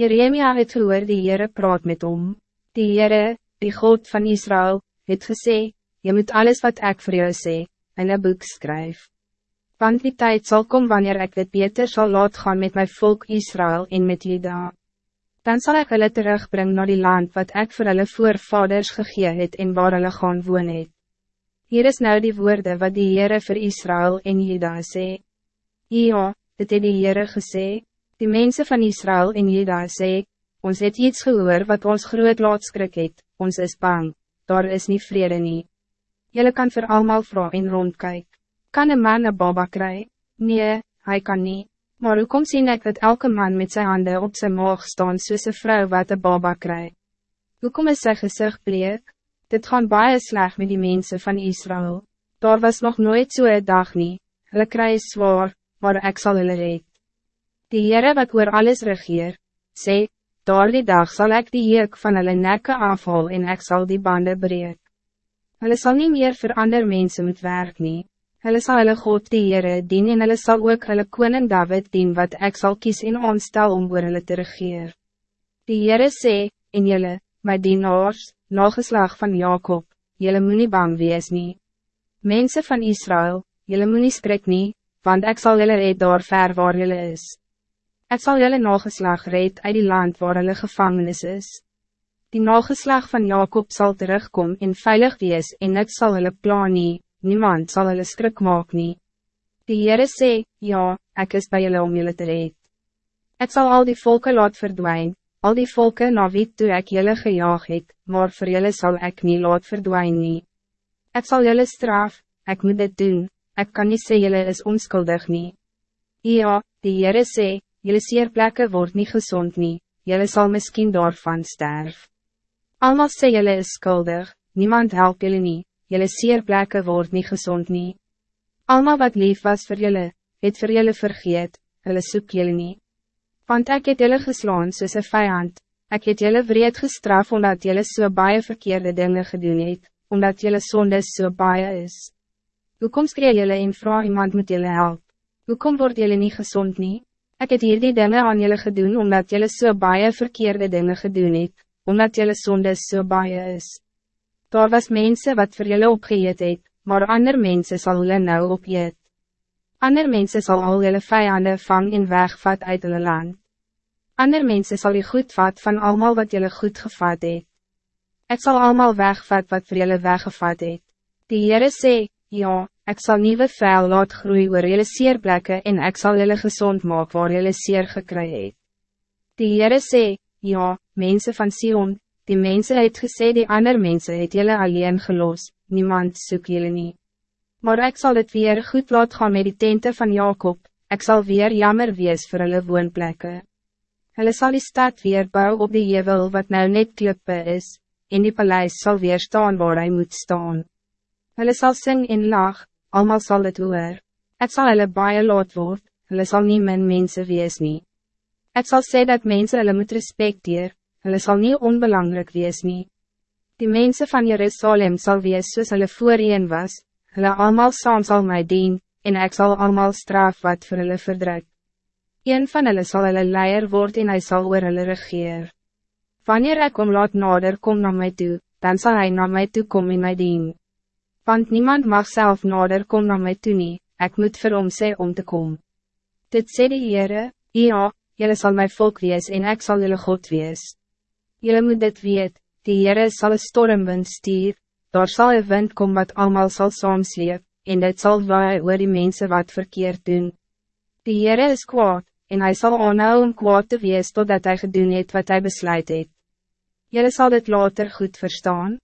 Jeremia het gehoor die Heere praat met hom. Die Heere, die God van Israël, het gesê, je moet alles wat ik voor jou sê, in een boek skryf. Want die tijd zal komen wanneer ik het beter zal laat gaan met mijn volk Israël en met Juda. Dan zal ik hulle terugbrengen naar die land wat ik voor hulle voorvaders gegee het en waar hulle gaan woon het. Hier is nou die woorden wat die Heere voor Israël en Juda sê. Ja, dit het die Heere gesê, die mensen van Israël en Juda sê, ons het iets gehoor wat ons groot laat skrik het, ons is bang, daar is niet vrede nie. Jylle kan voor allemaal vrouw en rondkijk. Kan een man een baba kry? Nee, hij kan niet. Maar hoe kom sien ek dat elke man met zijn handen op zijn maag staan soos een vrou wat een baba kry? Hoe kom is sy gezicht bleek? Dit gaan baie sleg met die mensen van Israël. Daar was nog nooit zo'n so dag nie. Hulle kry is zwaar, maar ek sal hulle red. Die Heere wat oor alles regeer, sê, daar die dag zal ik die heek van hulle nekke afhol en ek sal die banden breek. Hulle sal nie meer vir ander mense moet werk nie. Hulle sal hulle God die Heere dien en hulle sal ook hulle koning David dien wat ek sal kies en aanstel om oor hulle te regeer. Die Heere sê, en julle, my dienaars, nageslag van Jacob, julle moet nie bang wees nie. Mensen van Israël, julle moet nie skrik nie, want ek sal julle red daar ver waar julle is. Ek sal julle nageslag red uit die land waar hulle gevangenis is. Die nageslag van Jacob zal terugkomen en veilig wees en het zal hulle plan nie, niemand zal hulle skrik maak nie. Die Heere sê, ja, ik is bij julle om julle te red. Ik zal al die volken laat verdwijnen, al die volken na wie toe ek julle gejaag het, maar voor julle zal ik niet laat verdwijnen nie. Ek sal julle straf, ik moet dit doen, ik kan niet sê julle is onskuldig nie. Ja, die Heere sê, julle seerplekke word niet gezond nie, julle sal miskien daarvan sterf. Almal sê jylle is skuldig, niemand help jylle nie, jylle seerplekke word niet gezond nie. Almal wat lief was voor jylle, het voor jylle vergeet, jylle soek jylle nie. Want ek het jylle geslaan soos een vijand, ek het jylle vreed gestraf omdat jylle so baie verkeerde dingen gedoen het, omdat jylle sondes so baie is. Hoekom skree jylle en vraag iemand moet jylle help? Hoekom word jylle niet gezond nie? Ek het hier die dinge aan jylle gedoen omdat jylle so baie verkeerde dingen gedoen het, omdat jelle zonde so baie is. Daar was mensen wat voor jullie opgeëet het, maar ander mensen zal hulle nou opjeet. Ander mensen zal al jullie vijanden vang en wegvat uit hulle land. Ander mensen zal je goed vat van allemaal wat jullie goed gevat het. Ik zal allemaal wegvat wat voor jullie weggevat het. Die Heere sê, ja, ik zal nieuwe vuil laat groei oor jullie seerplekke en ik zal jullie gezond maak waar jullie seer gekry het. Die Heere sê, ja, mensen van Sion, die mensen het gesê die ander mensen het jullie alleen gelos, niemand soek jullie niet. Maar ik zal het weer goed laat gaan met die tente van Jacob, ik zal weer jammer wees voor hulle woonplekke. Hulle sal die stad weer bou op die jevel wat nou net klippe is, en die paleis zal weer staan waar hij moet staan. Hulle sal sing en lag, allemaal zal het hoor. Het zal hulle baie laat word, hulle sal nie min mense wees nie. Het zal zeggen dat mensen hulle moet respecteer, hulle sal nie onbelangrijk wees nie. Die mensen van Jerusalem zal wees soos hulle voorheen was, hulle allemaal saam sal my dien, en ik zal allemaal straf wat voor hulle verdruk. Een van hulle sal hulle leier word en hy sal oor hulle regeer. Wanneer ek om laat nader kom naar mij toe, dan zal hij naar mij toe komen in my dien. Want niemand mag zelf nader kom naar mij toe nie, ek moet vir hom sê om te komen. Dit sê die Heere, ja, Jelle zal mijn volk wees en ik zal jullie God wees. Jelle moet dit weet, die Heere sal een stormwind stuur, daar zal een wind komen wat allemaal zal saamsleep, en dit zal waai oor die mensen wat verkeerd doen. Die Heere is kwaad, en hij zal aanhou om kwaad te wees totdat hij gedoen het wat hij besluit het. Jelle zal dit later goed verstaan.